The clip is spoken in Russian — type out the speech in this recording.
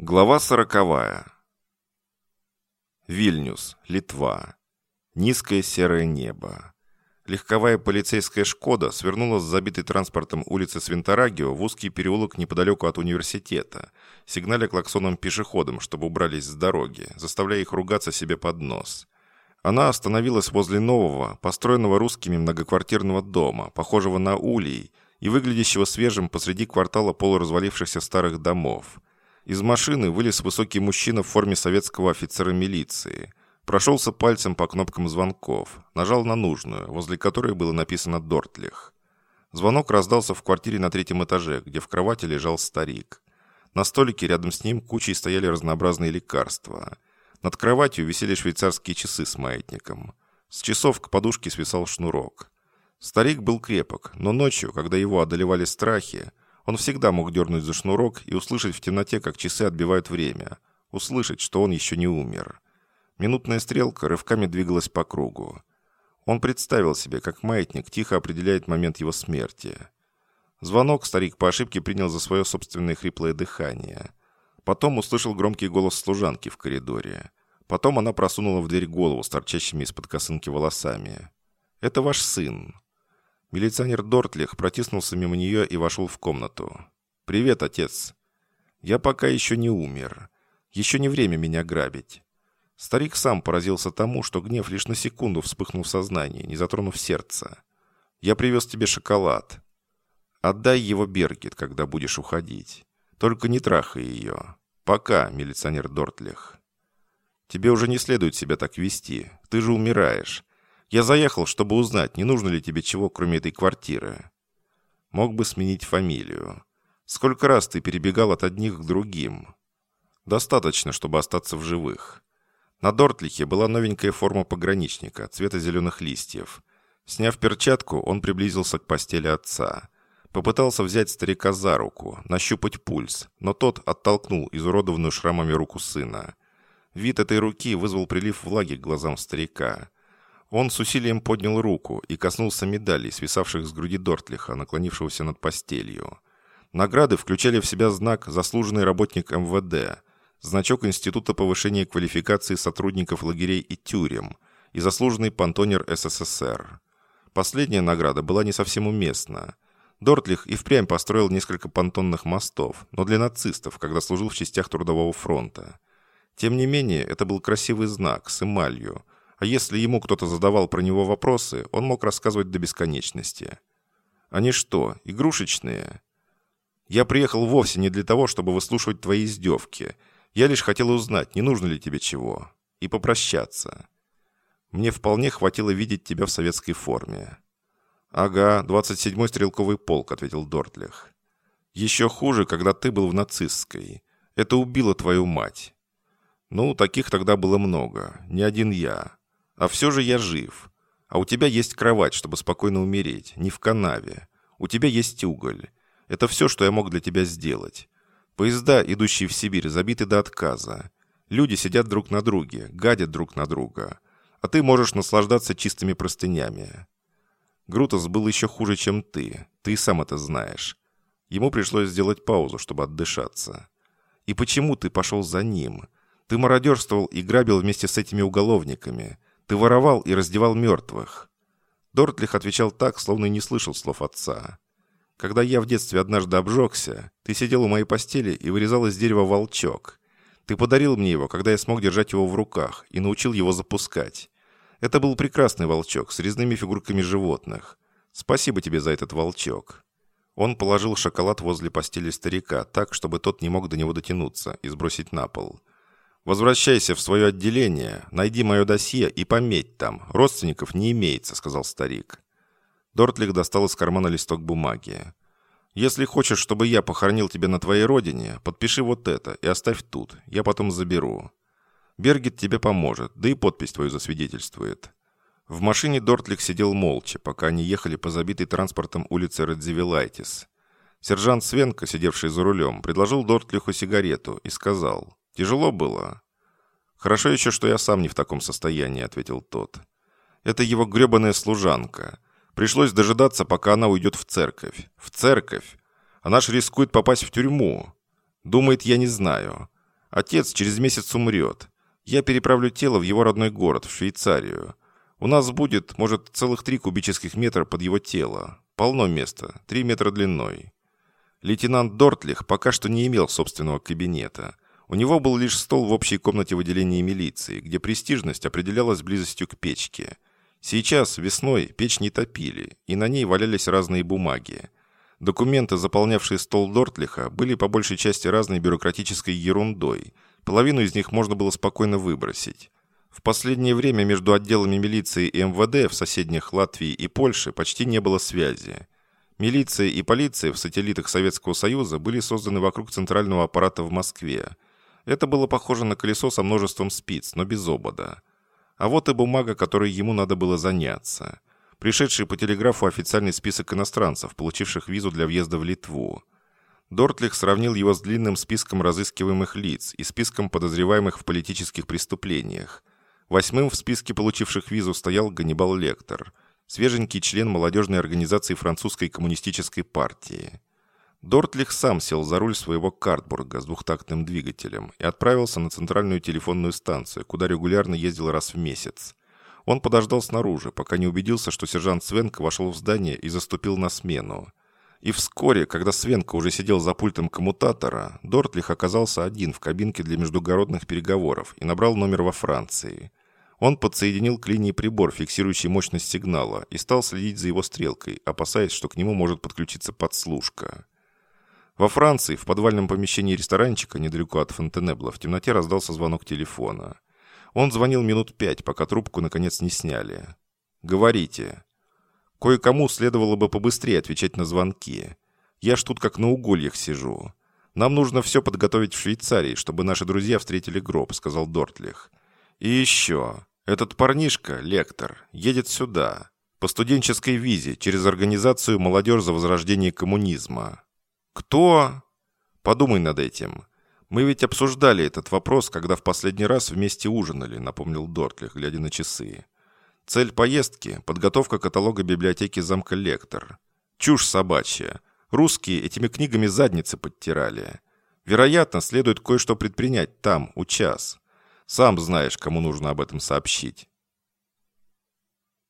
Глава сороковая. Вильнюс, Литва. Низкое серое небо. Легковая полицейская «Шкода» свернула с забитой транспортом улицы Свинторагио в узкий переулок неподалеку от университета, сигналя клаксоном пешеходам, чтобы убрались с дороги, заставляя их ругаться себе под нос. Она остановилась возле нового, построенного русскими многоквартирного дома, похожего на улей, и выглядящего свежим посреди квартала полуразвалившихся старых домов – из машины вылез высокий мужчина в форме советского офицера милиции. Прошелся пальцем по кнопкам звонков, нажал на нужную, возле которой было написано «Дортлих». Звонок раздался в квартире на третьем этаже, где в кровати лежал старик. На столике рядом с ним кучей стояли разнообразные лекарства. Над кроватью висели швейцарские часы с маятником. С часов к подушке свисал шнурок. Старик был крепок, но ночью, когда его одолевали страхи, он всегда мог дернуть за шнурок и услышать в темноте, как часы отбивают время. Услышать, что он еще не умер. Минутная стрелка рывками двигалась по кругу. Он представил себе, как маятник тихо определяет момент его смерти. Звонок старик по ошибке принял за свое собственное хриплое дыхание. Потом услышал громкий голос служанки в коридоре. Потом она просунула в дверь голову с торчащими из-под косынки волосами. «Это ваш сын». Милиционер Дортлих протиснулся мимо нее и вошел в комнату. «Привет, отец. Я пока еще не умер. Еще не время меня грабить». Старик сам поразился тому, что гнев лишь на секунду вспыхнул в сознании, не затронув сердце. «Я привез тебе шоколад. Отдай его Бергет, когда будешь уходить. Только не трахай ее. Пока, милиционер Дортлих. Тебе уже не следует себя так вести. Ты же умираешь. Я заехал, чтобы узнать, не нужно ли тебе чего, кроме этой квартиры. Мог бы сменить фамилию. Сколько раз ты перебегал от одних к другим? Достаточно, чтобы остаться в живых. На Дортлихе была новенькая форма пограничника, цвета зеленых листьев. Сняв перчатку, он приблизился к постели отца. Попытался взять старика за руку, нащупать пульс, но тот оттолкнул изуродованную шрамами руку сына. Вид этой руки вызвал прилив влаги к глазам старика. Он с усилием поднял руку и коснулся медалей, свисавших с груди Дортлиха, наклонившегося над постелью. Награды включали в себя знак «Заслуженный работник МВД», значок Института повышения квалификации сотрудников лагерей и тюрем и заслуженный понтонер СССР. Последняя награда была не совсем уместна. Дортлих и впрямь построил несколько понтонных мостов, но для нацистов, когда служил в частях Трудового фронта. Тем не менее, это был красивый знак с эмалью – а если ему кто-то задавал про него вопросы, он мог рассказывать до бесконечности. Они что, игрушечные? Я приехал вовсе не для того, чтобы выслушивать твои издевки. Я лишь хотел узнать, не нужно ли тебе чего. И попрощаться. Мне вполне хватило видеть тебя в советской форме. «Ага, 27-й стрелковый полк», — ответил Дортлих. «Еще хуже, когда ты был в нацистской. Это убило твою мать». «Ну, таких тогда было много. Не один я. А все же я жив. А у тебя есть кровать, чтобы спокойно умереть, не в канаве. У тебя есть уголь. Это все, что я мог для тебя сделать. Поезда, идущие в Сибирь, забиты до отказа. Люди сидят друг на друге, гадят друг на друга. А ты можешь наслаждаться чистыми простынями. Грутос был еще хуже, чем ты. Ты сам это знаешь. Ему пришлось сделать паузу, чтобы отдышаться. И почему ты пошел за ним? Ты мародерствовал и грабил вместе с этими уголовниками. Ты воровал и раздевал мертвых». Дортлих отвечал так, словно не слышал слов отца. «Когда я в детстве однажды обжегся, ты сидел у моей постели и вырезал из дерева волчок. Ты подарил мне его, когда я смог держать его в руках, и научил его запускать. Это был прекрасный волчок с резными фигурками животных. Спасибо тебе за этот волчок». Он положил шоколад возле постели старика так, чтобы тот не мог до него дотянуться и сбросить на пол. «Возвращайся в свое отделение, найди мое досье и пометь там. Родственников не имеется», — сказал старик. Дортлик достал из кармана листок бумаги. «Если хочешь, чтобы я похоронил тебя на твоей родине, подпиши вот это и оставь тут. Я потом заберу. Бергет тебе поможет, да и подпись твою засвидетельствует». В машине Дортлик сидел молча, пока они ехали по забитой транспортом улице Редзивилайтис. Сержант Свенко, сидевший за рулем, предложил Дортлиху сигарету и сказал Тяжело было?» «Хорошо еще, что я сам не в таком состоянии», — ответил тот. «Это его гребаная служанка. Пришлось дожидаться, пока она уйдет в церковь. В церковь! Она ж рискует попасть в тюрьму. Думает, я не знаю. Отец через месяц умрет. Я переправлю тело в его родной город, в Швейцарию. У нас будет, может, целых три кубических метра под его тело. Полно места, три метра длиной. Лейтенант Дортлих пока что не имел собственного кабинета. У него был лишь стол в общей комнате в отделении милиции, где престижность определялась близостью к печке. Сейчас, весной, печь не топили, и на ней валялись разные бумаги. Документы, заполнявшие стол Дортлиха, были по большей части разной бюрократической ерундой. Половину из них можно было спокойно выбросить. В последнее время между отделами милиции и МВД в соседних Латвии и Польше почти не было связи. Милиция и полиция в сателлитах Советского Союза были созданы вокруг центрального аппарата в Москве. Это было похоже на колесо со множеством спиц, но без обода. А вот и бумага, которой ему надо было заняться. Пришедший по телеграфу официальный список иностранцев, получивших визу для въезда в Литву. Дортлих сравнил его с длинным списком разыскиваемых лиц и списком подозреваемых в политических преступлениях. Восьмым в списке получивших визу стоял Ганнибал Лектор – свеженький член молодежной организации французской коммунистической партии. Дортлих сам сел за руль своего картбурга с двухтактным двигателем и отправился на центральную телефонную станцию, куда регулярно ездил раз в месяц. Он подождал снаружи, пока не убедился, что сержант Свенко вошел в здание и заступил на смену. И вскоре, когда Свенко уже сидел за пультом коммутатора, Дортлих оказался один в кабинке для междугородных переговоров и набрал номер во Франции. Он подсоединил к линии прибор, фиксирующий мощность сигнала, и стал следить за его стрелкой, опасаясь, что к нему может подключиться подслушка. Во Франции, в подвальном помещении ресторанчика, недалеко от Фонтенебла, в темноте раздался звонок телефона. Он звонил минут пять, пока трубку наконец не сняли. «Говорите». «Кое-кому следовало бы побыстрее отвечать на звонки. Я ж тут как на угольях сижу. Нам нужно все подготовить в Швейцарии, чтобы наши друзья встретили гроб», — сказал Дортлих. «И еще. Этот парнишка, лектор, едет сюда, по студенческой визе, через организацию «Молодежь за возрождение коммунизма». Кто? Подумай над этим. Мы ведь обсуждали этот вопрос, когда в последний раз вместе ужинали, напомнил Дортлих, глядя на часы. Цель поездки – подготовка каталога библиотеки замка Лектор. Чушь собачья. Русские этими книгами задницы подтирали. Вероятно, следует кое-что предпринять там, у час. Сам знаешь, кому нужно об этом сообщить.